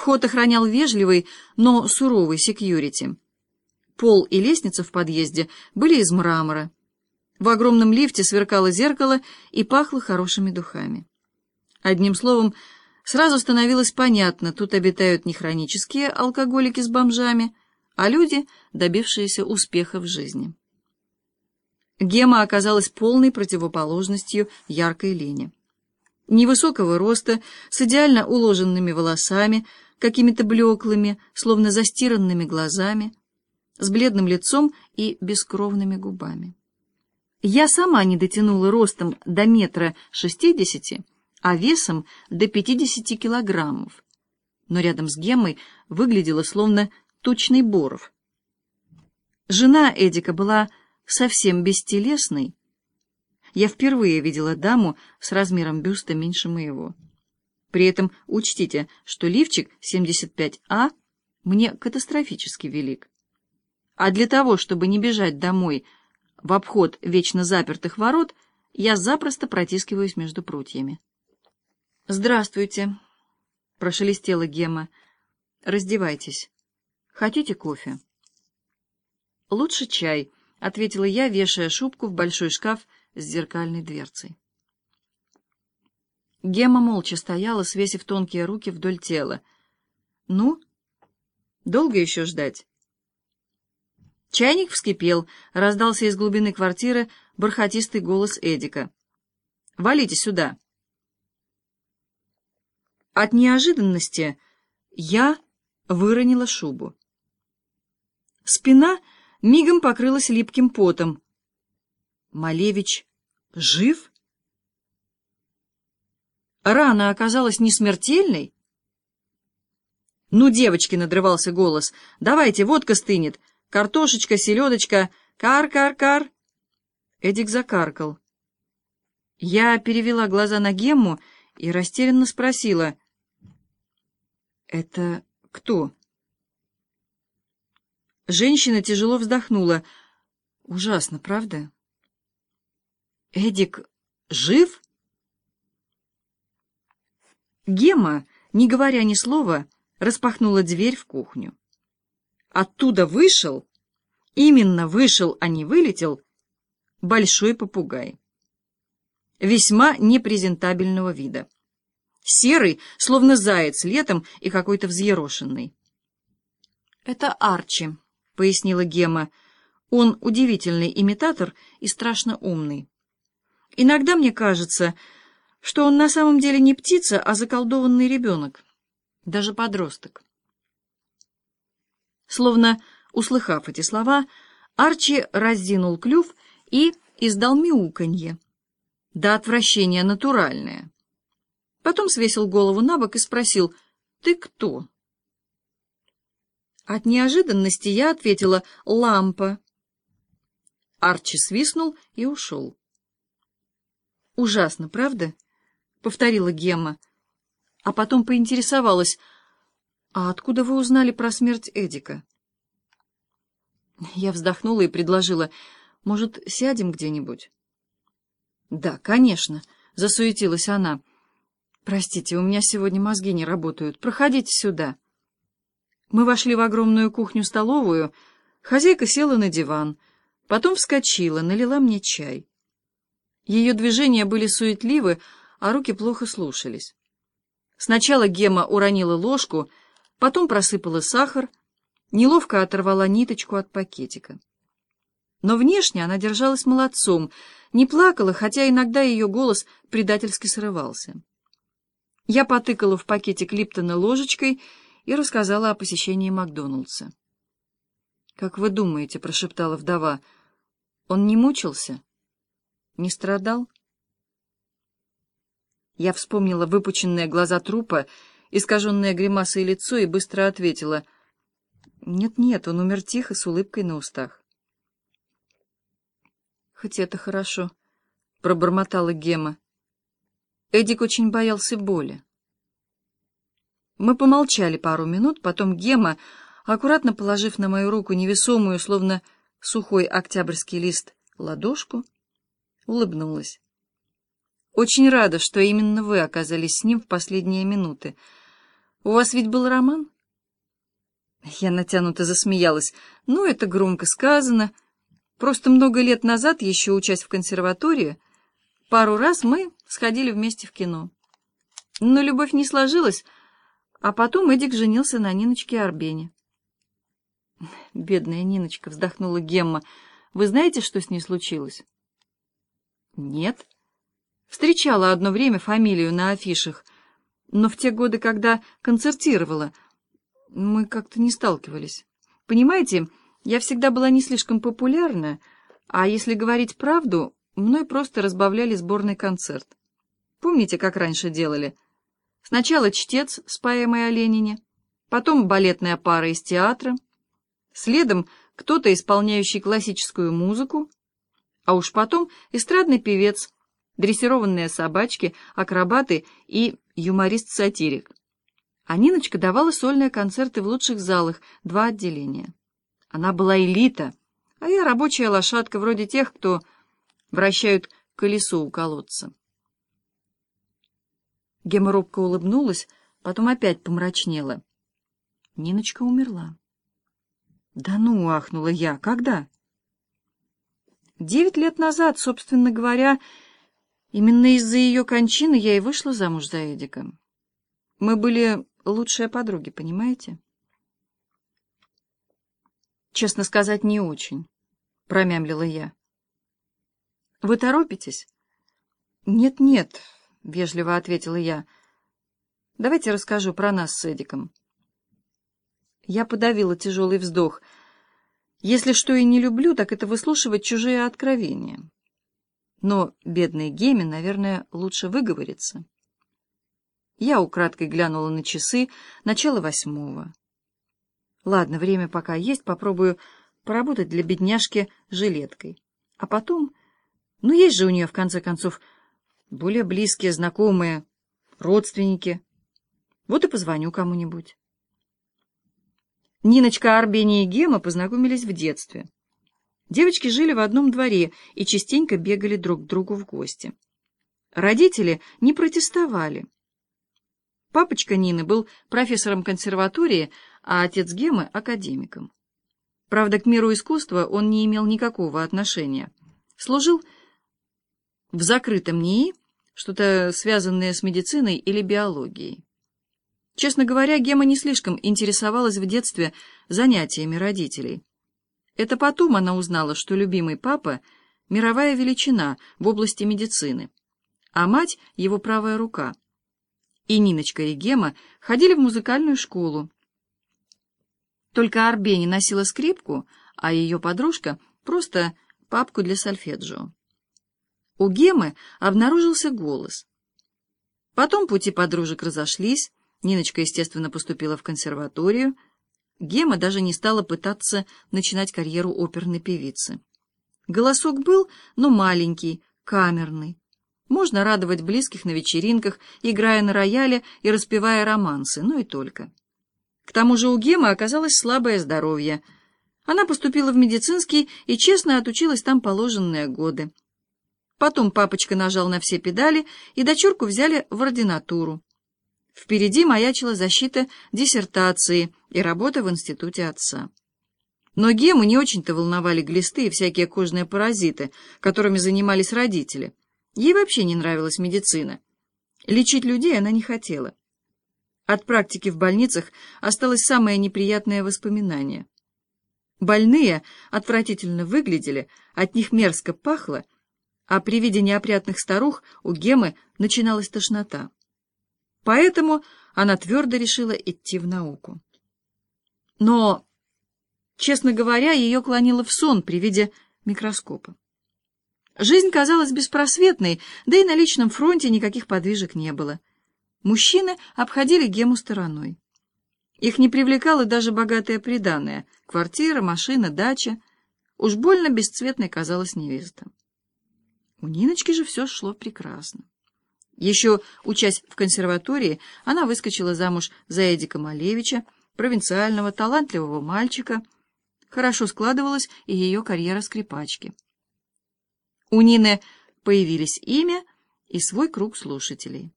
Вход охранял вежливый, но суровый секьюрити. Пол и лестница в подъезде были из мрамора. В огромном лифте сверкало зеркало и пахло хорошими духами. Одним словом, сразу становилось понятно, тут обитают не хронические алкоголики с бомжами, а люди, добившиеся успеха в жизни. Гема оказалась полной противоположностью яркой Лене. Невысокого роста, с идеально уложенными волосами, какими-то блеклыми, словно застиранными глазами, с бледным лицом и бескровными губами. Я сама не дотянула ростом до метра шестидесяти, а весом до пятидесяти килограммов, но рядом с Геммой выглядела словно тучный боров. Жена Эдика была совсем бестелесной. Я впервые видела даму с размером бюста меньше моего. При этом учтите, что лифчик 75А мне катастрофически велик. А для того, чтобы не бежать домой в обход вечно запертых ворот, я запросто протискиваюсь между прутьями. «Здравствуйте», — прошелестела Гема. «Раздевайтесь. Хотите кофе?» «Лучше чай», — ответила я, вешая шубку в большой шкаф с зеркальной дверцей. Гема молча стояла, свесив тонкие руки вдоль тела. «Ну? Долго еще ждать?» Чайник вскипел, раздался из глубины квартиры бархатистый голос Эдика. «Валите сюда!» От неожиданности я выронила шубу. Спина мигом покрылась липким потом. Малевич жив? Рана оказалась не смертельной? «Ну, девочки!» — надрывался голос. «Давайте, водка стынет! Картошечка, селедочка! Кар-кар-кар!» Эдик закаркал. Я перевела глаза на Гемму и растерянно спросила. «Это кто?» Женщина тяжело вздохнула. «Ужасно, правда?» «Эдик жив?» Гема, не говоря ни слова, распахнула дверь в кухню. Оттуда вышел, именно вышел, а не вылетел, большой попугай. Весьма непрезентабельного вида. Серый, словно заяц летом и какой-то взъерошенный. «Это Арчи», — пояснила Гема. «Он удивительный имитатор и страшно умный. Иногда мне кажется, что он на самом деле не птица, а заколдованный ребенок, даже подросток. Словно услыхав эти слова, Арчи раздинул клюв и издал мяуканье. До отвращения натуральное. Потом свесил голову на бок и спросил, «Ты кто?» От неожиданности я ответила «Лампа». Арчи свистнул и ушел. «Ужасно, правда?» — повторила Гемма. А потом поинтересовалась, «А откуда вы узнали про смерть Эдика?» Я вздохнула и предложила, «Может, сядем где-нибудь?» «Да, конечно», — засуетилась она. «Простите, у меня сегодня мозги не работают. Проходите сюда». Мы вошли в огромную кухню-столовую. Хозяйка села на диван, потом вскочила, налила мне чай. Ее движения были суетливы, а руки плохо слушались. Сначала Гема уронила ложку, потом просыпала сахар, неловко оторвала ниточку от пакетика. Но внешне она держалась молодцом, не плакала, хотя иногда ее голос предательски срывался. Я потыкала в пакетик Липтона ложечкой и рассказала о посещении Макдоналдса. «Как вы думаете?» — прошептала вдова. «Он не мучился? Не страдал?» Я вспомнила выпученные глаза трупа, искаженное гримасой лицо и быстро ответила. «Нет-нет, он умер тихо, с улыбкой на устах». «Хоть это хорошо», — пробормотала Гема. Эдик очень боялся боли. Мы помолчали пару минут, потом Гема, аккуратно положив на мою руку невесомую, словно сухой октябрьский лист, ладошку, улыбнулась. «Очень рада, что именно вы оказались с ним в последние минуты. У вас ведь был роман? Я натянуто засмеялась. Ну, это громко сказано. Просто много лет назад, еще учась в консерватории, пару раз мы сходили вместе в кино. Но любовь не сложилась, а потом Эдик женился на Ниночке Арбене. Бедная Ниночка, вздохнула Гемма. Вы знаете, что с ней случилось? Нет. Встречала одно время фамилию на афишах, но в те годы, когда концертировала, мы как-то не сталкивались. Понимаете, я всегда была не слишком популярна, а если говорить правду, мной просто разбавляли сборный концерт. Помните, как раньше делали? Сначала чтец с поэмой о Ленине, потом балетная пара из театра, следом кто-то, исполняющий классическую музыку, а уж потом эстрадный певец, дрессированные собачки, акробаты и юморист-сатирик. А Ниночка давала сольные концерты в лучших залах, два отделения. Она была элита, а я рабочая лошадка, вроде тех, кто вращают колесо у колодца. Гема робко улыбнулась, потом опять помрачнела. Ниночка умерла. «Да ну!» — ахнула я. «Когда?» «Девять лет назад, собственно говоря, именно из-за ее кончины я и вышла замуж за Эдика. Мы были лучшие подруги, понимаете?» «Честно сказать, не очень», — промямлила я. «Вы торопитесь?» «Нет-нет», — вежливо ответила я. «Давайте расскажу про нас с Эдиком». Я подавила тяжелый вздох. Если что и не люблю, так это выслушивать чужие откровения. Но бедный Геми, наверное, лучше выговориться. Я украдкой глянула на часы, начало восьмого. Ладно, время пока есть, попробую поработать для бедняжки жилеткой. А потом... Ну, есть же у нее, в конце концов, более близкие, знакомые, родственники. Вот и позвоню кому-нибудь. Ниночка, Арбения и Гема познакомились в детстве. Девочки жили в одном дворе и частенько бегали друг к другу в гости. Родители не протестовали. Папочка Нины был профессором консерватории, а отец Гемы — академиком. Правда, к миру искусства он не имел никакого отношения. Служил в закрытом НИИ, что-то связанное с медициной или биологией. Честно говоря, Гема не слишком интересовалась в детстве занятиями родителей. Это потом она узнала, что любимый папа — мировая величина в области медицины, а мать — его правая рука. И Ниночка и Гема ходили в музыкальную школу. Только Арбени носила скрипку, а ее подружка — просто папку для сольфеджио. У Гемы обнаружился голос. Потом пути подружек разошлись, Ниночка, естественно, поступила в консерваторию. Гема даже не стала пытаться начинать карьеру оперной певицы. Голосок был, но маленький, камерный. Можно радовать близких на вечеринках, играя на рояле и распевая романсы, но и только. К тому же у Гемы оказалось слабое здоровье. Она поступила в медицинский и честно отучилась там положенные годы. Потом папочка нажал на все педали, и дочурку взяли в ординатуру. Впереди маячила защита диссертации и работа в институте отца. Но Гему не очень-то волновали глисты и всякие кожные паразиты, которыми занимались родители. Ей вообще не нравилась медицина. Лечить людей она не хотела. От практики в больницах осталось самое неприятное воспоминание. Больные отвратительно выглядели, от них мерзко пахло, а при виде неопрятных старух у Гемы начиналась тошнота. Поэтому она твердо решила идти в науку. Но, честно говоря, ее клонило в сон при виде микроскопа. Жизнь казалась беспросветной, да и на личном фронте никаких подвижек не было. Мужчины обходили Гему стороной. Их не привлекало даже богатое приданое — квартира, машина, дача. Уж больно бесцветной казалась невеста. У Ниночки же все шло прекрасно. Еще учась в консерватории, она выскочила замуж за Эдика Малевича, провинциального, талантливого мальчика. Хорошо складывалась и ее карьера скрипачки. У Нины появились имя и свой круг слушателей.